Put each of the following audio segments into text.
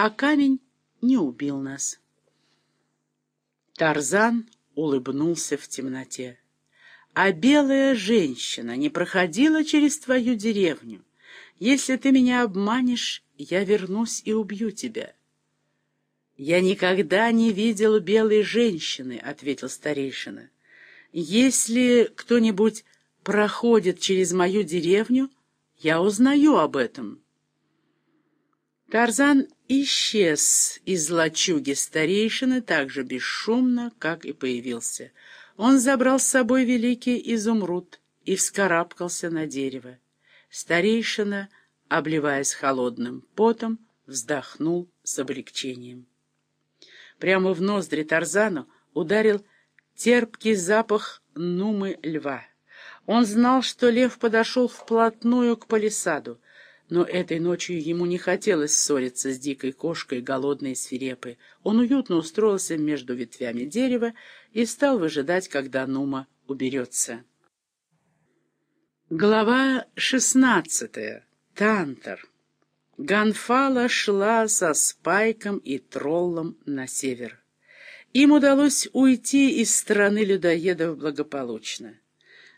а камень не убил нас. Тарзан улыбнулся в темноте. «А белая женщина не проходила через твою деревню. Если ты меня обманешь, я вернусь и убью тебя». «Я никогда не видел белой женщины», — ответил старейшина. «Если кто-нибудь проходит через мою деревню, я узнаю об этом». Тарзан исчез из лачуги старейшины так же бесшумно, как и появился. Он забрал с собой великий изумруд и вскарабкался на дерево. Старейшина, обливаясь холодным потом, вздохнул с облегчением. Прямо в ноздри Тарзану ударил терпкий запах нумы льва. Он знал, что лев подошел вплотную к палисаду, но этой ночью ему не хотелось ссориться с дикой кошкой, голодной и свирепой. Он уютно устроился между ветвями дерева и стал выжидать, когда Нума уберется. Глава шестнадцатая. Тантор. Ганфала шла со Спайком и Троллом на север. Им удалось уйти из страны людоедов благополучно.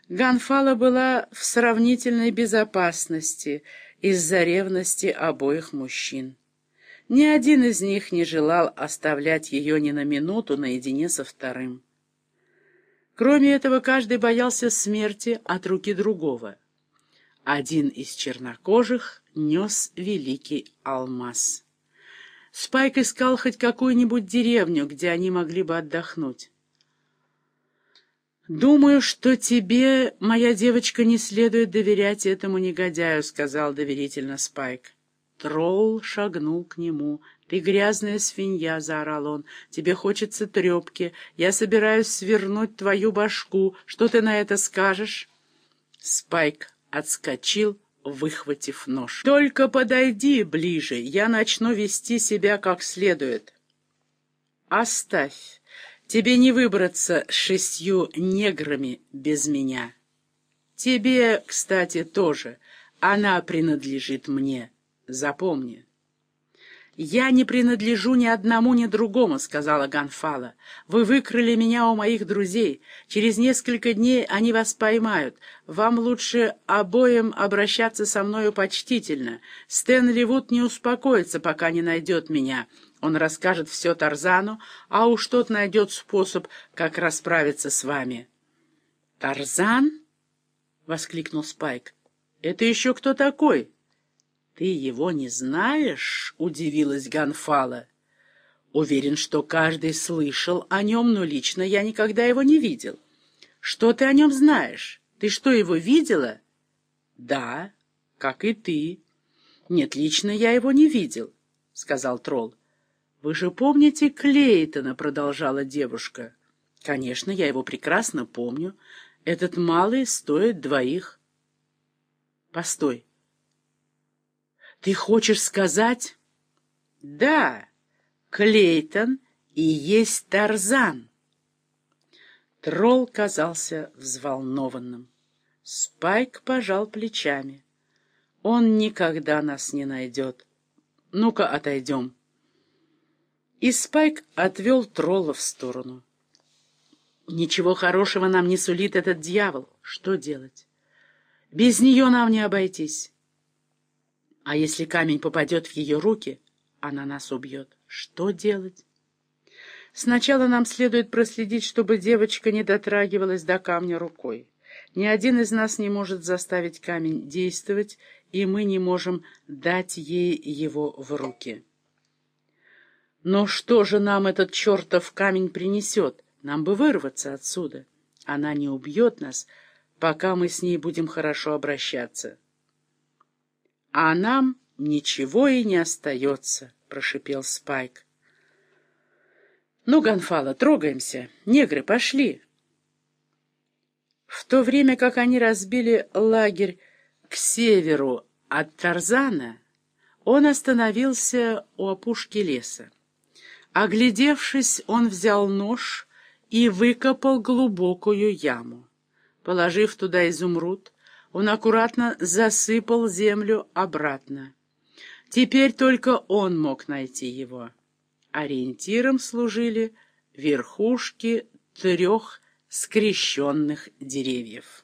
Ганфала была в сравнительной безопасности из-за ревности обоих мужчин. Ни один из них не желал оставлять ее ни на минуту наедине со вторым. Кроме этого, каждый боялся смерти от руки другого. Один из чернокожих нес великий алмаз. Спайк искал хоть какую-нибудь деревню, где они могли бы отдохнуть. «Думаю, что тебе, моя девочка, не следует доверять этому негодяю», — сказал доверительно Спайк. Тролл шагнул к нему. «Ты грязная свинья», — заорал он. «Тебе хочется трепки. Я собираюсь свернуть твою башку. Что ты на это скажешь?» Спайк отскочил, выхватив нож. «Только подойди ближе, я начну вести себя как следует». «Оставь. Тебе не выбраться с шестью неграми без меня. Тебе, кстати, тоже. Она принадлежит мне. Запомни». «Я не принадлежу ни одному, ни другому», — сказала Ганфала. «Вы выкрали меня у моих друзей. Через несколько дней они вас поймают. Вам лучше обоим обращаться со мною почтительно. Стэнли Вуд не успокоится, пока не найдет меня. Он расскажет все Тарзану, а уж тот найдет способ, как расправиться с вами». «Тарзан?» — воскликнул Спайк. «Это еще кто такой?» «Ты его не знаешь?» — удивилась Ганфала. «Уверен, что каждый слышал о нем, но лично я никогда его не видел. Что ты о нем знаешь? Ты что, его видела?» «Да, как и ты». «Нет, лично я его не видел», — сказал тролл. «Вы же помните Клейтона?» — продолжала девушка. «Конечно, я его прекрасно помню. Этот малый стоит двоих». «Постой, ты хочешь сказать? Да, Клейтон и есть Тарзан. Тролл казался взволнованным. Спайк пожал плечами. Он никогда нас не найдет. Ну-ка, отойдем. И Спайк отвел тролла в сторону. Ничего хорошего нам не сулит этот дьявол. Что делать? Без нее нам не обойтись. А если камень попадет в ее руки, она нас убьет. Что делать? Сначала нам следует проследить, чтобы девочка не дотрагивалась до камня рукой. Ни один из нас не может заставить камень действовать, и мы не можем дать ей его в руки. Но что же нам этот чертов камень принесет? Нам бы вырваться отсюда. Она не убьет нас, пока мы с ней будем хорошо обращаться. — А нам ничего и не остается, — прошипел Спайк. — Ну, Гонфала, трогаемся. Негры, пошли. В то время как они разбили лагерь к северу от Тарзана, он остановился у опушки леса. Оглядевшись, он взял нож и выкопал глубокую яму. Положив туда изумруд, он аккуратно засыпал землю обратно. Теперь только он мог найти его. Ориентиром служили верхушки трех скрещенных деревьев.